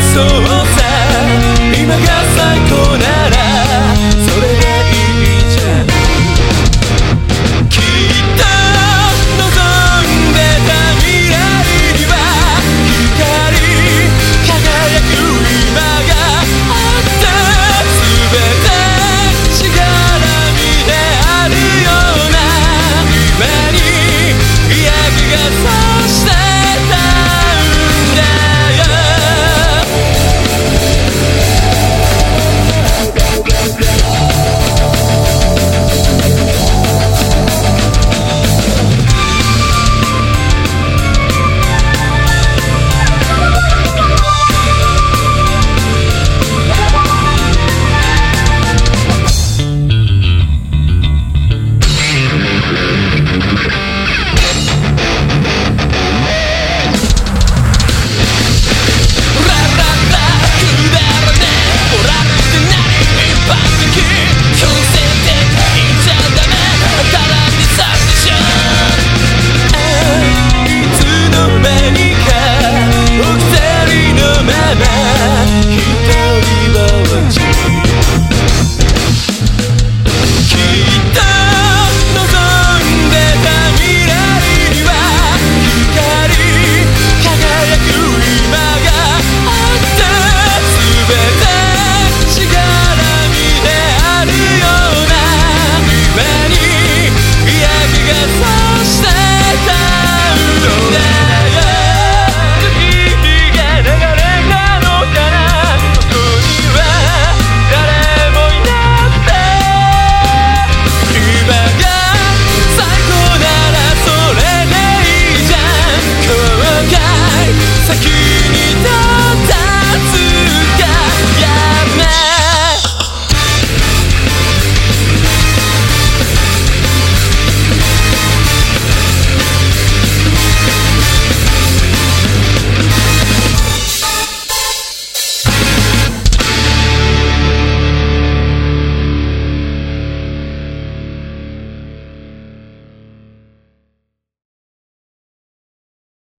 so